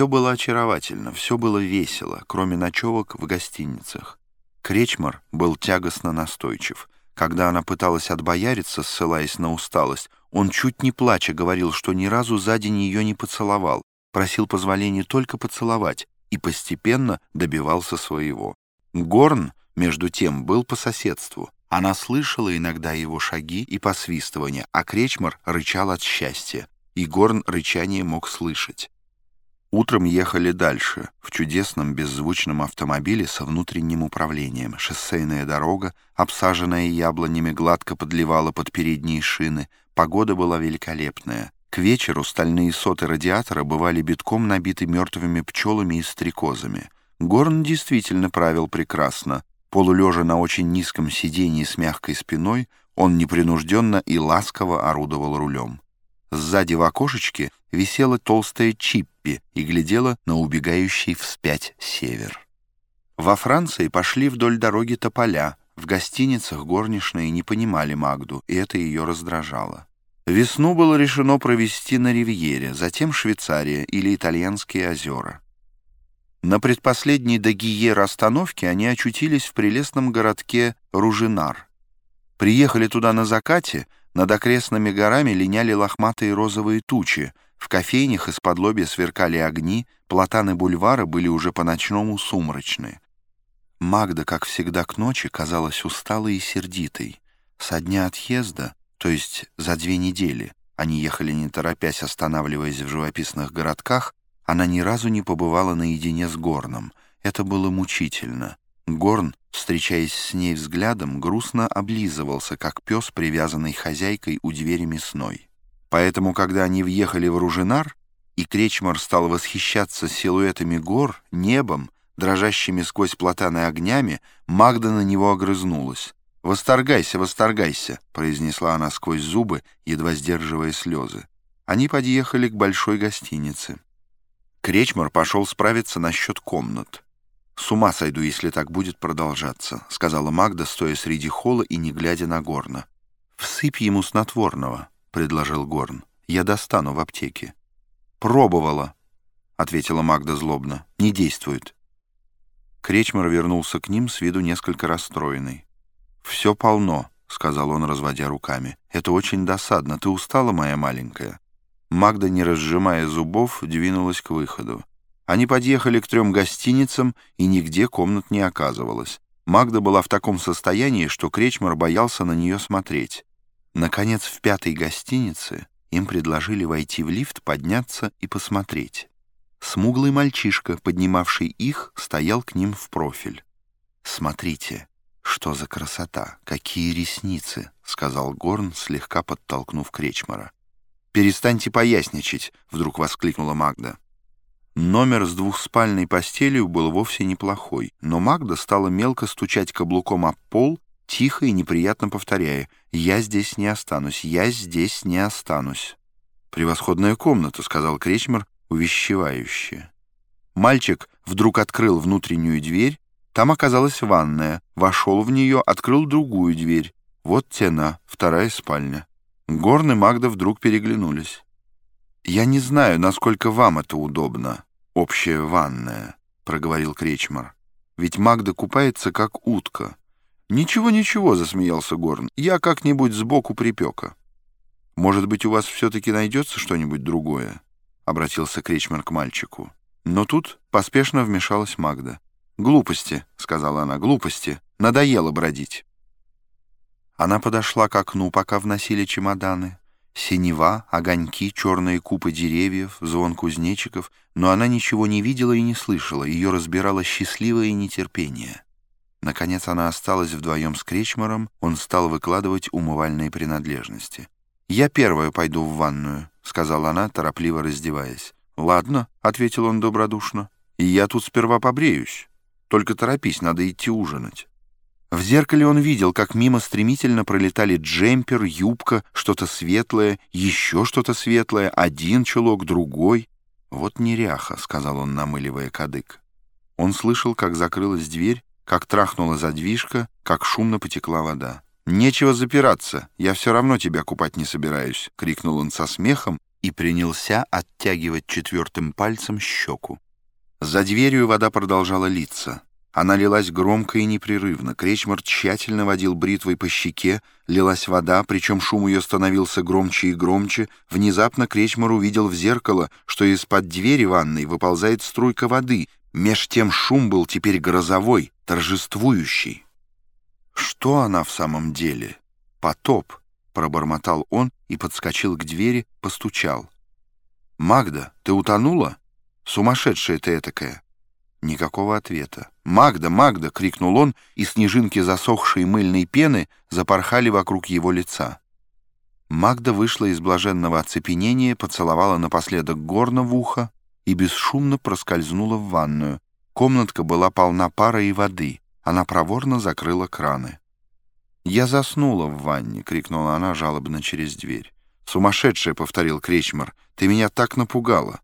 Все было очаровательно, все было весело, кроме ночевок в гостиницах. Кречмар был тягостно настойчив. Когда она пыталась отбояриться, ссылаясь на усталость, он чуть не плача говорил, что ни разу за день ее не поцеловал, просил позволения только поцеловать и постепенно добивался своего. Горн, между тем, был по соседству. Она слышала иногда его шаги и посвистывания, а Кречмар рычал от счастья, и Горн рычание мог слышать. Утром ехали дальше, в чудесном беззвучном автомобиле со внутренним управлением. Шоссейная дорога, обсаженная яблонями, гладко подливала под передние шины. Погода была великолепная. К вечеру стальные соты радиатора бывали битком набиты мертвыми пчелами и стрекозами. Горн действительно правил прекрасно. Полулежа на очень низком сиденье с мягкой спиной, он непринужденно и ласково орудовал рулем. Сзади в окошечке висела толстая Чиппи и глядела на убегающий вспять север. Во Франции пошли вдоль дороги тополя. В гостиницах горничные не понимали Магду, и это ее раздражало. Весну было решено провести на Ривьере, затем Швейцария или Итальянские озера. На предпоследней до Гиера остановке они очутились в прелестном городке Ружинар. Приехали туда на закате — над окрестными горами линяли лохматые розовые тучи, в кофейнях из-под лобья сверкали огни, платаны бульвара были уже по-ночному сумрачны. Магда, как всегда к ночи, казалась усталой и сердитой. Со дня отъезда, то есть за две недели, они ехали не торопясь, останавливаясь в живописных городках, она ни разу не побывала наедине с Горном. Это было мучительно. Горн, встречаясь с ней взглядом, грустно облизывался, как пес, привязанный хозяйкой у двери мясной. Поэтому, когда они въехали в Ружинар, и Кречмар стал восхищаться силуэтами гор, небом, дрожащими сквозь платаны огнями, Магда на него огрызнулась. «Восторгайся, восторгайся», — произнесла она сквозь зубы, едва сдерживая слезы. Они подъехали к большой гостинице. Кречмар пошел справиться насчет комнат. «С ума сойду, если так будет продолжаться», — сказала Магда, стоя среди холла и не глядя на Горна. «Всыпь ему снотворного», — предложил Горн. «Я достану в аптеке». «Пробовала», — ответила Магда злобно. «Не действует». Кречмар вернулся к ним с виду несколько расстроенный. «Все полно», — сказал он, разводя руками. «Это очень досадно. Ты устала, моя маленькая?» Магда, не разжимая зубов, двинулась к выходу. Они подъехали к трем гостиницам, и нигде комнат не оказывалось. Магда была в таком состоянии, что Кречмар боялся на нее смотреть. Наконец, в пятой гостинице им предложили войти в лифт, подняться и посмотреть. Смуглый мальчишка, поднимавший их, стоял к ним в профиль. «Смотрите, что за красота, какие ресницы!» — сказал Горн, слегка подтолкнув Кречмара. «Перестаньте поясничать!» — вдруг воскликнула Магда. Номер с двухспальной постелью был вовсе неплохой, но Магда стала мелко стучать каблуком об пол, тихо и неприятно повторяя «Я здесь не останусь, я здесь не останусь». «Превосходная комната», — сказал Кречмер, увещевающе. Мальчик вдруг открыл внутреннюю дверь, там оказалась ванная, вошел в нее, открыл другую дверь. Вот тена, вторая спальня. Горн и Магда вдруг переглянулись. «Я не знаю, насколько вам это удобно, общая ванная», — проговорил Кречмар. «Ведь Магда купается, как утка». «Ничего, ничего», — засмеялся Горн. «Я как-нибудь сбоку припека». «Может быть, у вас все-таки найдется что-нибудь другое?» — обратился Кречмар к мальчику. Но тут поспешно вмешалась Магда. «Глупости», — сказала она, — «глупости. Надоело бродить». Она подошла к окну, пока вносили чемоданы, Синева, огоньки, черные купы деревьев, звон кузнечиков, но она ничего не видела и не слышала, ее разбирало счастливое нетерпение. Наконец она осталась вдвоем с Кречмаром, он стал выкладывать умывальные принадлежности. «Я первая пойду в ванную», — сказала она, торопливо раздеваясь. «Ладно», — ответил он добродушно, — «и я тут сперва побреюсь. Только торопись, надо идти ужинать». В зеркале он видел, как мимо стремительно пролетали джемпер, юбка, что-то светлое, еще что-то светлое, один чулок, другой. «Вот неряха», — сказал он, намыливая кадык. Он слышал, как закрылась дверь, как трахнула задвижка, как шумно потекла вода. «Нечего запираться, я все равно тебя купать не собираюсь», — крикнул он со смехом и принялся оттягивать четвертым пальцем щеку. За дверью вода продолжала литься. Она лилась громко и непрерывно. Кречмар тщательно водил бритвой по щеке, лилась вода, причем шум ее становился громче и громче. Внезапно Кречмар увидел в зеркало, что из-под двери ванной выползает струйка воды. Меж тем шум был теперь грозовой, торжествующий. Что она в самом деле? Потоп, пробормотал он и подскочил к двери, постучал. «Магда, ты утонула? Сумасшедшая ты этакая!» Никакого ответа. «Магда! Магда!» — крикнул он, и снежинки засохшей мыльной пены запорхали вокруг его лица. Магда вышла из блаженного оцепенения, поцеловала напоследок горно в ухо и бесшумно проскользнула в ванную. Комнатка была полна пара и воды. Она проворно закрыла краны. «Я заснула в ванне!» — крикнула она жалобно через дверь. «Сумасшедшая!» — повторил Кречмар. «Ты меня так напугала!»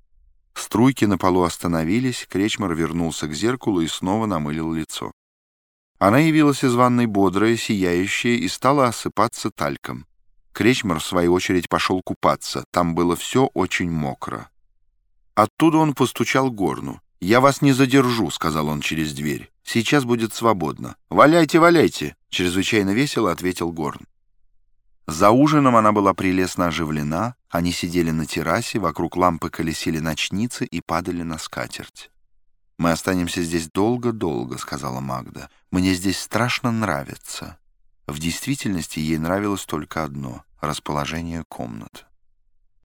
Струйки на полу остановились, Кречмар вернулся к зеркалу и снова намылил лицо. Она явилась из ванной бодрая, сияющая и стала осыпаться тальком. Кречмар, в свою очередь, пошел купаться. Там было все очень мокро. Оттуда он постучал горну. «Я вас не задержу», — сказал он через дверь. «Сейчас будет свободно». «Валяйте, валяйте!» — чрезвычайно весело ответил Горн. За ужином она была прелестно оживлена, они сидели на террасе, вокруг лампы колесили ночницы и падали на скатерть. «Мы останемся здесь долго-долго», — сказала Магда. «Мне здесь страшно нравится». В действительности ей нравилось только одно — расположение комнат.